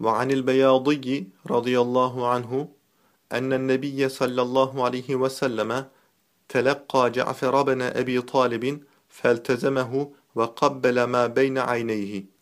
وعن البياضي رضي الله عنه أن النبي صلى الله عليه وسلم تلقى جعفر بن أبي طالب فالتزمه وقبل ما بين عينيه.